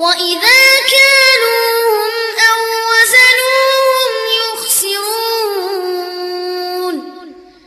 وإذا